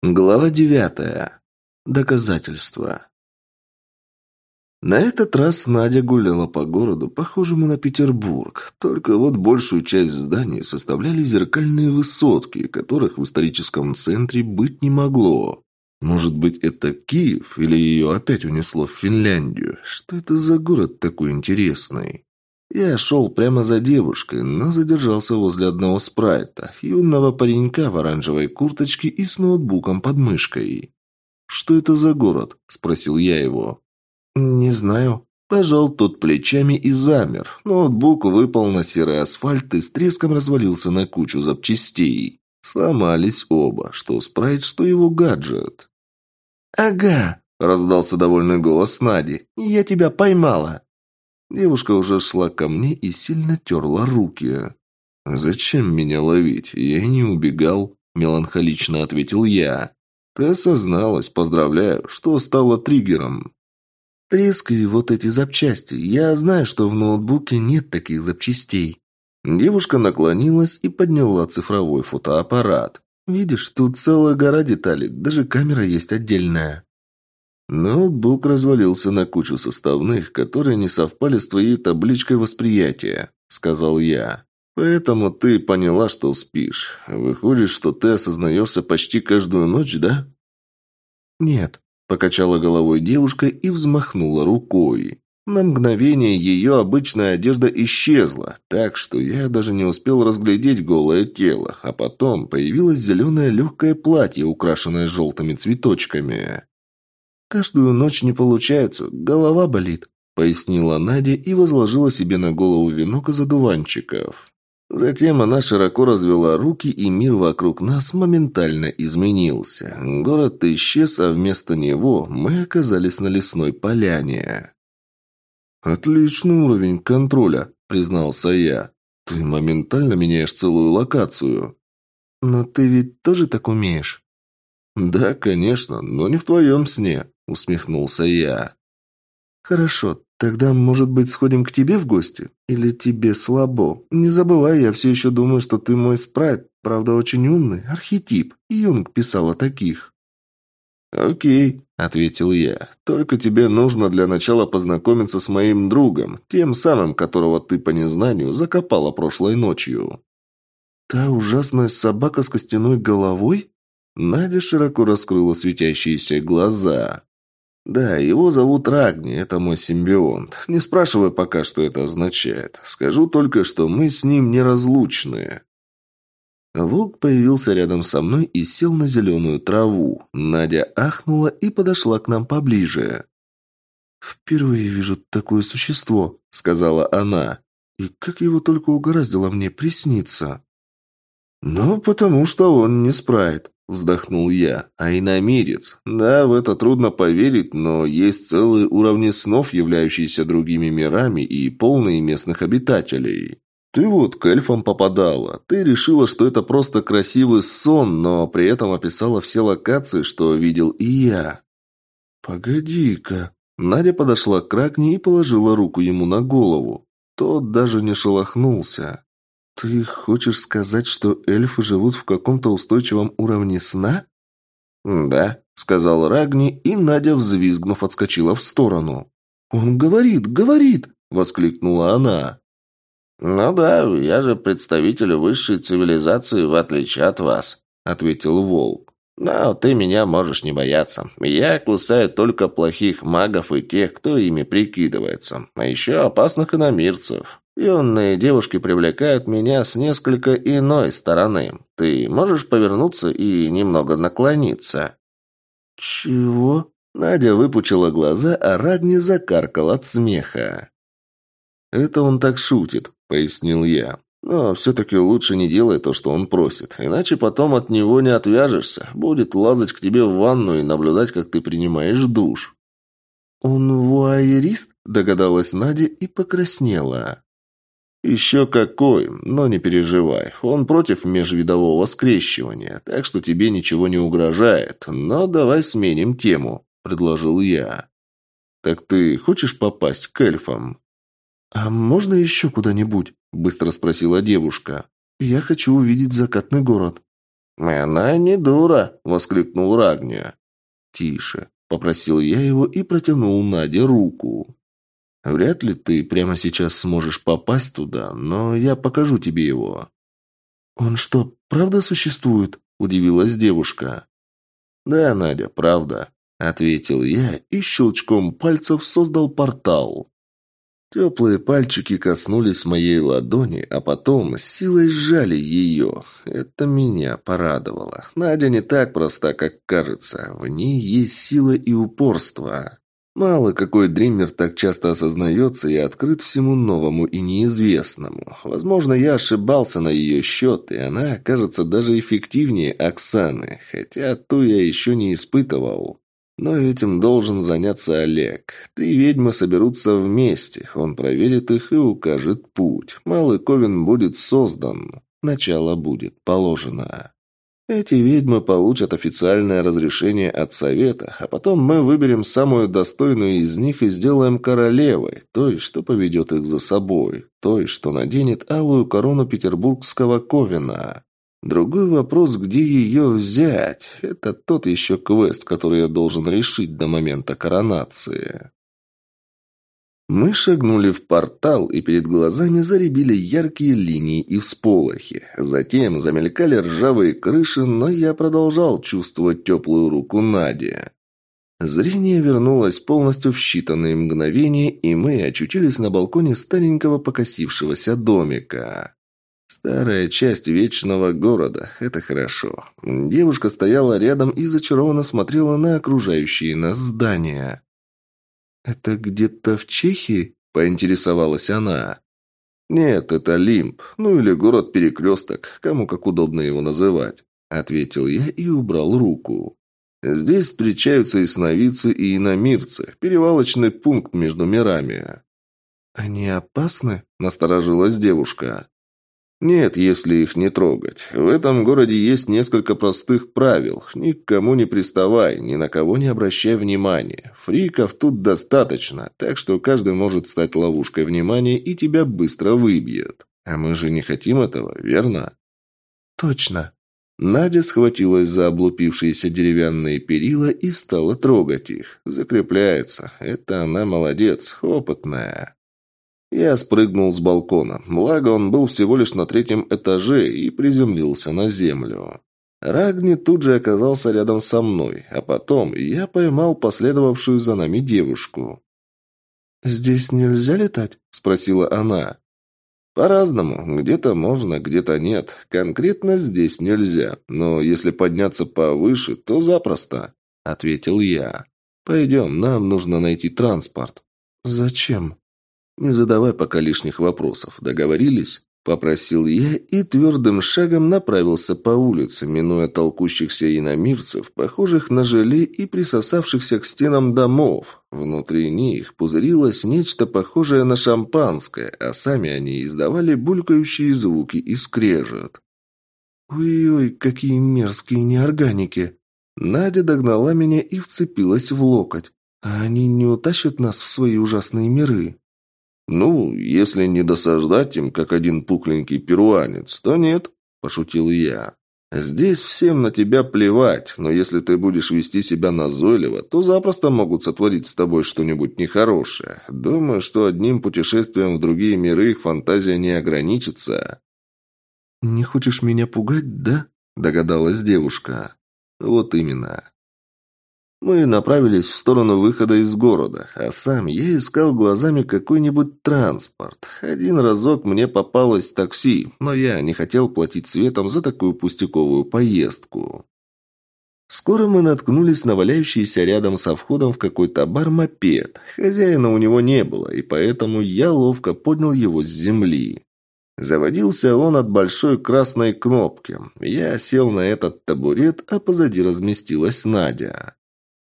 Глава девятая. Доказательства. На этот раз Надя гуляла по городу, похожему на Петербург, только вот большую часть зданий составляли зеркальные высотки, которых в историческом центре быть не могло. Может быть, это Киев, или ее опять унесло в Финляндию? Что это за город такой интересный? Я шел прямо за девушкой, но задержался возле одного спрайта, юного паренька в оранжевой курточке и с ноутбуком под мышкой. «Что это за город?» – спросил я его. «Не знаю». Пожал тот плечами и замер. Ноутбук выпал на серый асфальт и с треском развалился на кучу запчастей. Сломались оба, что спрайт, что его гаджет. «Ага», – раздался довольный голос Нади. «Я тебя поймала». Девушка уже шла ко мне и сильно терла руки. «Зачем меня ловить? Я не убегал», – меланхолично ответил я. «Ты осозналась, поздравляю, что стало триггером». «Треск и вот эти запчасти. Я знаю, что в ноутбуке нет таких запчастей». Девушка наклонилась и подняла цифровой фотоаппарат. «Видишь, тут целая гора деталей, даже камера есть отдельная». Ноутбук развалился на кучу составных, которые не совпали с твоей табличкой восприятия, сказал я. Поэтому ты поняла, что спишь. Выходит, что ты осознаешься почти каждую ночь, да? Нет, покачала головой девушка и взмахнула рукой. На мгновение ее обычная одежда исчезла, так что я даже не успел разглядеть голое тело, а потом появилось зеленое легкое платье, украшенное желтыми цветочками. «Каждую ночь не получается, голова болит», — пояснила Надя и возложила себе на голову венок из одуванчиков. Затем она широко развела руки, и мир вокруг нас моментально изменился. Город исчез, а вместо него мы оказались на лесной поляне. «Отличный уровень контроля», — признался я. «Ты моментально меняешь целую локацию». «Но ты ведь тоже так умеешь?» «Да, конечно, но не в твоем сне», усмехнулся я. Хорошо, тогда, может быть, сходим к тебе в гости? Или тебе слабо? Не забывай, я все еще думаю, что ты мой спрайт, правда, очень умный, архетип. Юнг писал о таких. «Окей», — ответил я. «Только тебе нужно для начала познакомиться с моим другом, тем самым, которого ты по незнанию закопала прошлой ночью». «Та ужасная собака с костяной головой?» Надя широко раскрыла светящиеся глаза. «Да, его зовут Рагни, это мой симбионт. Не спрашивай пока, что это означает. Скажу только, что мы с ним неразлучны». Волк появился рядом со мной и сел на зеленую траву. Надя ахнула и подошла к нам поближе. «Впервые вижу такое существо», — сказала она. «И как его только угораздило мне присниться?» «Ну, потому что он не спрайт», Вздохнул я. А иномирец. Да, в это трудно поверить, но есть целые уровни снов, являющиеся другими мирами и полные местных обитателей. Ты вот к эльфам попадала. Ты решила, что это просто красивый сон, но при этом описала все локации, что видел и я. Погоди-ка. Надя подошла к Ракне и положила руку ему на голову. Тот даже не шелохнулся. «Ты хочешь сказать, что эльфы живут в каком-то устойчивом уровне сна?» «Да», — сказал Рагни, и Надя, взвизгнув, отскочила в сторону. «Он говорит, говорит!» — воскликнула она. «Ну да, я же представитель высшей цивилизации, в отличие от вас», — ответил Волк. «Но ты меня можешь не бояться. Я кусаю только плохих магов и тех, кто ими прикидывается, а еще опасных иномирцев». Юные девушки привлекают меня с несколько иной стороны. Ты можешь повернуться и немного наклониться?» «Чего?» Надя выпучила глаза, а Рагни закаркал от смеха. «Это он так шутит», — пояснил я. «Но все-таки лучше не делай то, что он просит, иначе потом от него не отвяжешься. Будет лазать к тебе в ванну и наблюдать, как ты принимаешь душ». «Он вуайерист?» – догадалась Надя и покраснела. «Еще какой, но не переживай. Он против межвидового скрещивания, так что тебе ничего не угрожает. Но давай сменим тему», — предложил я. «Так ты хочешь попасть к эльфам?» «А можно еще куда-нибудь?» — быстро спросила девушка. «Я хочу увидеть закатный город». «Она не дура!» – воскликнул Рагня. «Тише!» – попросил я его и протянул Наде руку. «Вряд ли ты прямо сейчас сможешь попасть туда, но я покажу тебе его». «Он что, правда существует?» – удивилась девушка. «Да, Надя, правда», – ответил я и щелчком пальцев создал портал. Теплые пальчики коснулись моей ладони, а потом с силой сжали ее. Это меня порадовало. Надя не так проста, как кажется. В ней есть сила и упорство. Мало какой дример так часто осознается и открыт всему новому и неизвестному. Возможно, я ошибался на ее счет, и она окажется даже эффективнее Оксаны, хотя ту я еще не испытывал. Но этим должен заняться Олег. Три ведьмы соберутся вместе. Он проверит их и укажет путь. Малый Ковен будет создан. Начало будет положено. Эти ведьмы получат официальное разрешение от совета, а потом мы выберем самую достойную из них и сделаем королевой, той, что поведет их за собой, той, что наденет алую корону петербургского ковена. Другой вопрос, где ее взять, это тот еще квест, который я должен решить до момента коронации. Мы шагнули в портал, и перед глазами заребили яркие линии и всполохи. Затем замелькали ржавые крыши, но я продолжал чувствовать теплую руку Нади. Зрение вернулось полностью в считанные мгновения, и мы очутились на балконе старенького покосившегося домика. Старая часть вечного города. Это хорошо. Девушка стояла рядом и зачарованно смотрела на окружающие нас здания. «Это где-то в Чехии?» – поинтересовалась она. «Нет, это Лимб, ну или город-перекресток, кому как удобно его называть», – ответил я и убрал руку. «Здесь встречаются и сновидцы, и иномирцы, перевалочный пункт между мирами». «Они опасны?» – насторожилась девушка. Нет, если их не трогать. В этом городе есть несколько простых правил. Ни к кому не приставай, ни на кого не обращай внимания. Фриков тут достаточно, так что каждый может стать ловушкой внимания и тебя быстро выбьет. А мы же не хотим этого, верно? Точно. Надя схватилась за облупившиеся деревянные перила и стала трогать их. Закрепляется. Это она молодец, опытная. Я спрыгнул с балкона, благо он был всего лишь на третьем этаже и приземлился на землю. Рагни тут же оказался рядом со мной, а потом я поймал последовавшую за нами девушку. «Здесь нельзя летать?» – спросила она. «По-разному. Где-то можно, где-то нет. Конкретно здесь нельзя. Но если подняться повыше, то запросто», – ответил я. «Пойдем, нам нужно найти транспорт». «Зачем?» «Не задавай пока лишних вопросов. Договорились?» Попросил я и твердым шагом направился по улице, минуя толкущихся иномирцев, похожих на желе и присосавшихся к стенам домов. Внутри них пузырилось нечто похожее на шампанское, а сами они издавали булькающие звуки и скрежет. «Ой-ой, какие мерзкие неорганики!» Надя догнала меня и вцепилась в локоть. «А они не утащат нас в свои ужасные миры?» «Ну, если не досаждать им, как один пухленький перуанец, то нет», – пошутил я. «Здесь всем на тебя плевать, но если ты будешь вести себя назойливо, то запросто могут сотворить с тобой что-нибудь нехорошее. Думаю, что одним путешествием в другие миры их фантазия не ограничится». «Не хочешь меня пугать, да?» – догадалась девушка. «Вот именно. Мы направились в сторону выхода из города, а сам я искал глазами какой-нибудь транспорт. Один разок мне попалось такси, но я не хотел платить светом за такую пустяковую поездку. Скоро мы наткнулись на валяющийся рядом со входом в какой-то бар мопед. Хозяина у него не было, и поэтому я ловко поднял его с земли. Заводился он от большой красной кнопки. Я сел на этот табурет, а позади разместилась Надя.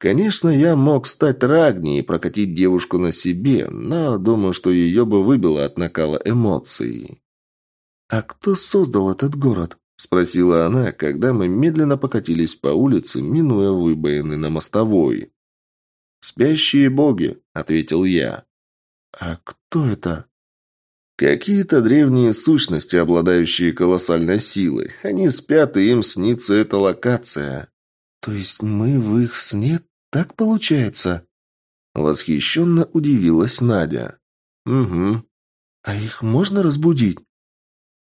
Конечно, я мог стать Рагни и прокатить девушку на себе, но думаю, что ее бы выбило от накала эмоций. «А кто создал этот город?» – спросила она, когда мы медленно покатились по улице, минуя выбоины на мостовой. «Спящие боги», – ответил я. «А кто это?» Какие-то древние сущности, обладающие колоссальной силой. Они спят, и им снится эта локация. То есть мы в их сне? Так получается? Восхищенно удивилась Надя. Угу. А их можно разбудить?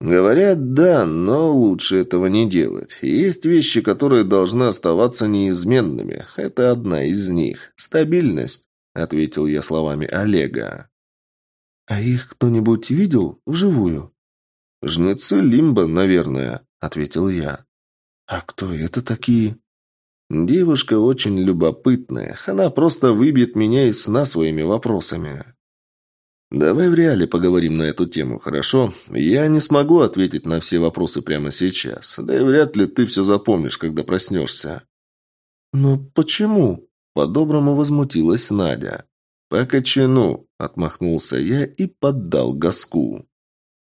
Говорят, да, но лучше этого не делать. Есть вещи, которые должны оставаться неизменными. Это одна из них. Стабильность, ответил я словами Олега. «А их кто-нибудь видел вживую?» «Жнецы Лимба, наверное», — ответил я. «А кто это такие?» «Девушка очень любопытная. Она просто выбьет меня из сна своими вопросами». «Давай в реале поговорим на эту тему, хорошо? Я не смогу ответить на все вопросы прямо сейчас. Да и вряд ли ты все запомнишь, когда проснешься». «Но почему?» – по-доброму возмутилась Надя. «По кочану», — отмахнулся я и поддал газку.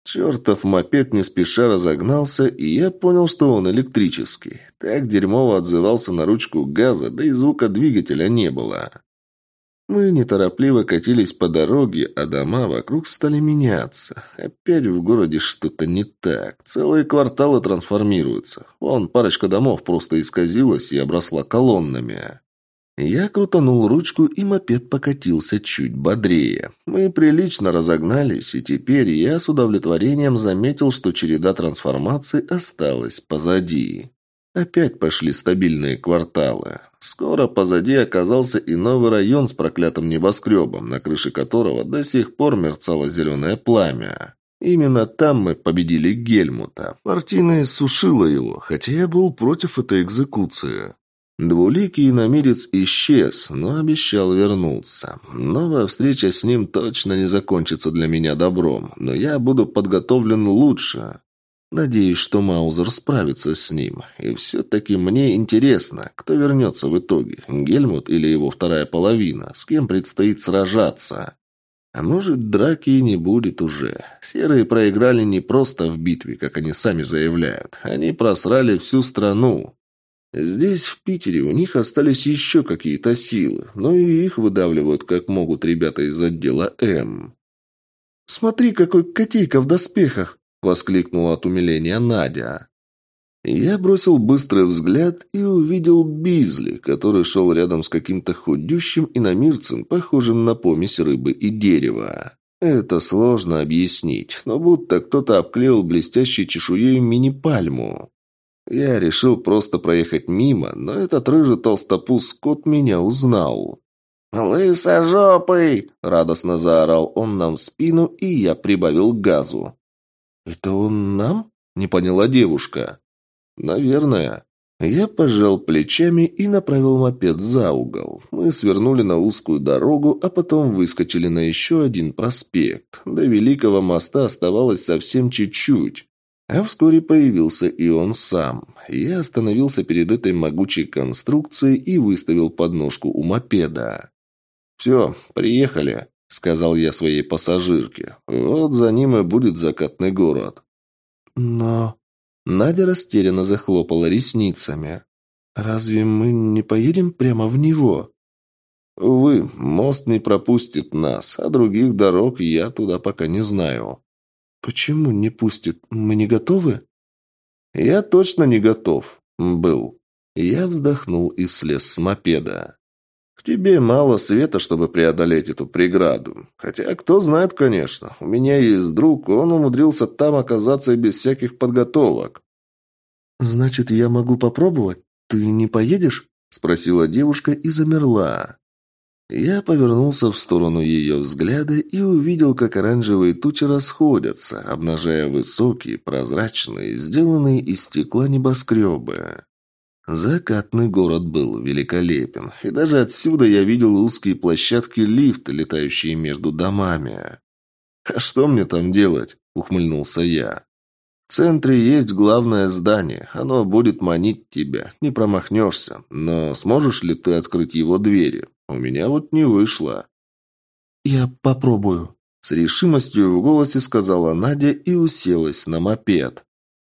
Чертов мопед не спеша разогнался, и я понял, что он электрический. Так дерьмово отзывался на ручку газа, да и звука двигателя не было. Мы неторопливо катились по дороге, а дома вокруг стали меняться. Опять в городе что-то не так. Целые кварталы трансформируются. Вон парочка домов просто исказилась и обросла колоннами. Я крутанул ручку, и мопед покатился чуть бодрее. Мы прилично разогнались, и теперь я с удовлетворением заметил, что череда трансформаций осталась позади. Опять пошли стабильные кварталы. Скоро позади оказался и новый район с проклятым небоскребом, на крыше которого до сих пор мерцало зеленое пламя. Именно там мы победили Гельмута. Мартина иссушила его, хотя я был против этой экзекуции. Двуликий иномирец исчез, но обещал вернуться. Новая встреча с ним точно не закончится для меня добром, но я буду подготовлен лучше. Надеюсь, что Маузер справится с ним. И все-таки мне интересно, кто вернется в итоге, Гельмут или его вторая половина, с кем предстоит сражаться. А может, драки и не будет уже. Серые проиграли не просто в битве, как они сами заявляют. Они просрали всю страну. Здесь, в Питере, у них остались еще какие-то силы, но и их выдавливают как могут ребята из отдела М. «Смотри, какой котейка в доспехах!» – воскликнула от умиления Надя. Я бросил быстрый взгляд и увидел Бизли, который шел рядом с каким-то худющим иномирцем, похожим на помесь рыбы и дерева. Это сложно объяснить, но будто кто-то обклеил блестящей чешуей мини-пальму. Я решил просто проехать мимо, но этот рыжий толстопуз кот меня узнал. «Лысожопый!» – радостно заорал он нам в спину, и я прибавил газу. «Это он нам?» – не поняла девушка. «Наверное». Я пожал плечами и направил мопед за угол. Мы свернули на узкую дорогу, а потом выскочили на еще один проспект. До Великого моста оставалось совсем чуть-чуть. А вскоре появился и он сам. Я остановился перед этой могучей конструкцией и выставил подножку у мопеда. «Все, приехали», — сказал я своей пассажирке. «Вот за ним и будет закатный город». «Но...» Надя растерянно захлопала ресницами. «Разве мы не поедем прямо в него?» «Увы, мост не пропустит нас, а других дорог я туда пока не знаю». «Почему не пустит? Мы не готовы?» «Я точно не готов. Был». Я вздохнул и слез с мопеда. «К тебе мало света, чтобы преодолеть эту преграду. Хотя, кто знает, конечно. У меня есть друг, он умудрился там оказаться и без всяких подготовок». «Значит, я могу попробовать? Ты не поедешь?» Спросила девушка и замерла. Я повернулся в сторону ее взгляда и увидел, как оранжевые тучи расходятся, обнажая высокие, прозрачные, сделанные из стекла небоскребы. Закатный город был великолепен, и даже отсюда я видел узкие площадки лифта, летающие между домами. «А что мне там делать?» – ухмыльнулся я. В центре есть главное здание. Оно будет манить тебя. Не промахнешься. Но сможешь ли ты открыть его двери? У меня вот не вышло». «Я попробую», — с решимостью в голосе сказала Надя и уселась на мопед.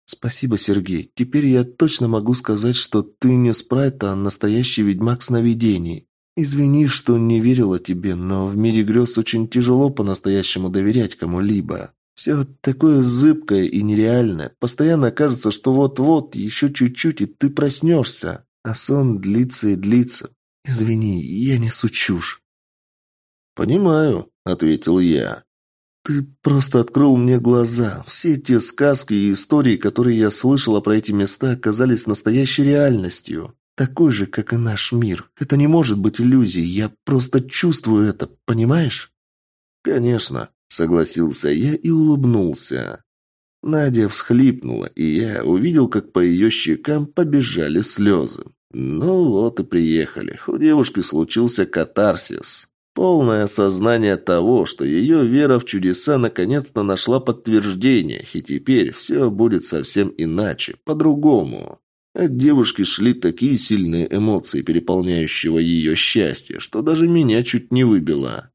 «Спасибо, Сергей. Теперь я точно могу сказать, что ты не спрайт, а настоящий ведьмак сновидений. Извини, что не верила тебе, но в мире грез очень тяжело по-настоящему доверять кому-либо. Все такое зыбкое и нереальное. Постоянно кажется, что вот-вот, еще чуть-чуть, и ты проснешься. А сон длится и длится. Извини, я не сучушь. «Понимаю», — ответил я. «Ты просто открыл мне глаза. Все те сказки и истории, которые я слышала про эти места, оказались настоящей реальностью. Такой же, как и наш мир. Это не может быть иллюзией. Я просто чувствую это, понимаешь?» «Конечно», — согласился я и улыбнулся. Надя всхлипнула, и я увидел, как по ее щекам побежали слезы. Ну вот и приехали. У девушки случился катарсис. Полное осознание того, что ее вера в чудеса наконец-то нашла подтверждение, и теперь все будет совсем иначе, по-другому. От девушки шли такие сильные эмоции, переполняющего ее счастье, что даже меня чуть не выбило.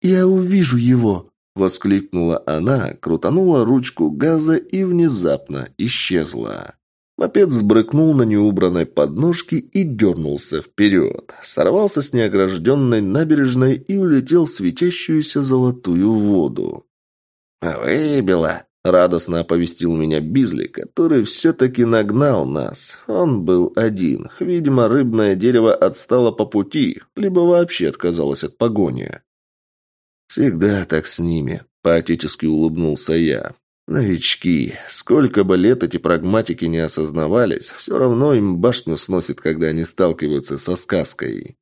«Я увижу его!» – воскликнула она, крутанула ручку газа и внезапно исчезла. Мопед сбрыкнул на неубранной подножке и дернулся вперед. Сорвался с неогражденной набережной и улетел в светящуюся золотую воду. «Выбило!» – радостно оповестил меня Бизли, который все-таки нагнал нас. Он был один. Видимо, рыбное дерево отстало по пути, либо вообще отказалось от погони. «Всегда так с ними», – поотечески улыбнулся я. Новички. Сколько бы лет эти прагматики не осознавались, все равно им башню сносит, когда они сталкиваются со сказкой.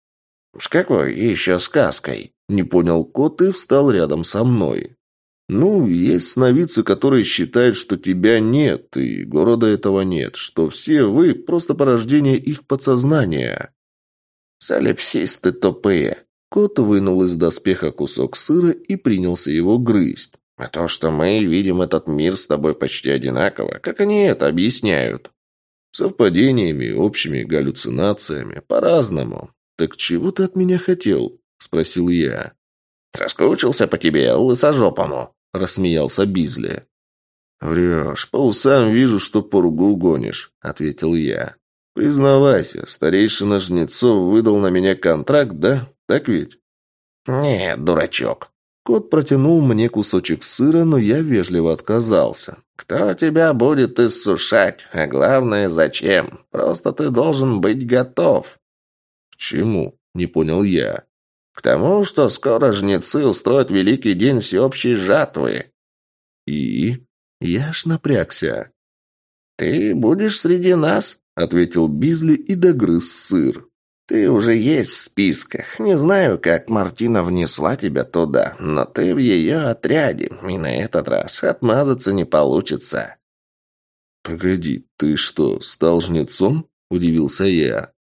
«С какой еще сказкой?» Не понял кот и встал рядом со мной. «Ну, есть сновидцы, которые считают, что тебя нет, и города этого нет, что все вы – просто порождение их подсознания». «Солипсисты тупые». Кот вынул из доспеха кусок сыра и принялся его грызть. А то, что мы видим этот мир с тобой почти одинаково, как они это объясняют? Совпадениями, общими галлюцинациями, по-разному. Так чего ты от меня хотел? Спросил я. Соскучился по тебе, лысожопому, рассмеялся Бизли. «Врешь. По усам вижу, что по ругу гонишь», — ответил я. «Признавайся, старейшина Жнецов выдал на меня контракт, да? Так ведь?» «Нет, дурачок», Кот протянул мне кусочек сыра, но я вежливо отказался. «Кто тебя будет иссушать? А главное, зачем? Просто ты должен быть готов». «К чему?» – не понял я. «К тому, что скоро жнецы устроят великий день всеобщей жатвы». «И?» Я аж напрягся. «Ты будешь среди нас?» – ответил Бизли и догрыз сыр. Ты уже есть в списках. Не знаю, как Мартина внесла тебя туда, но ты в ее отряде, и на этот раз отмазаться не получится». «Погоди, ты что, стал жнецом?» – удивился я.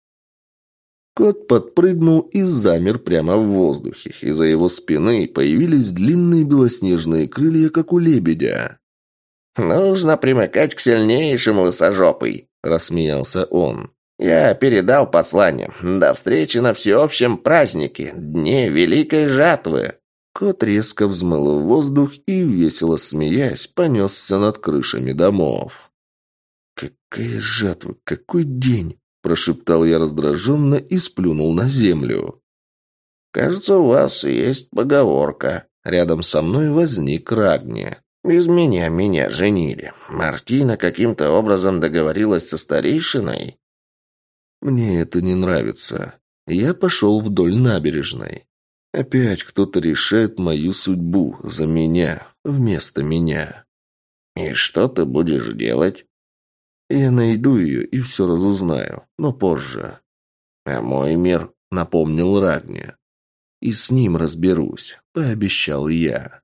Кот подпрыгнул и замер прямо в воздухе. Из-за его спины появились длинные белоснежные крылья, как у лебедя. «Нужно примыкать к сильнейшим лысожопой», – рассмеялся он. Я передал послание. До встречи на всеобщем празднике, дне Великой Жатвы. Кот резко взмыл в воздух и, весело смеясь, понесся над крышами домов. «Какая жатва? Какой день?» – прошептал я раздраженно и сплюнул на землю. «Кажется, у вас есть поговорка». Рядом со мной возник Рагни. «Без меня меня женили. Мартина каким-то образом договорилась со старейшиной?» Мне это не нравится. Я пошел вдоль набережной. Опять кто-то решает мою судьбу за меня, вместо меня. И что ты будешь делать? Я найду ее и все разузнаю, но позже. А мой мир, напомнил Рагни. И с ним разберусь, пообещал я.